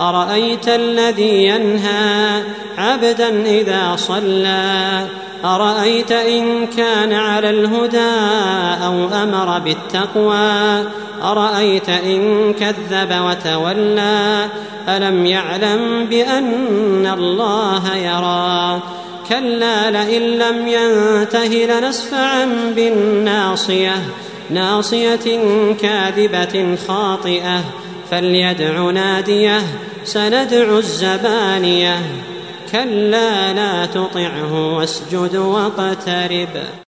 أرأيت الذي ينهى عبدا إذا صلى؟ أرأيت إن كان على الهدى أو أمر بالتقوى؟ أرأيت إن كذب وتولى؟ ألم يعلم بأن الله يرى؟ كلا لئن لم ينته لنسفعا بالناصية ناصية كاذبة خاطئة. فليدع ناديه سندع الزبانيه. كلا لا تطعه واسجد واقترب.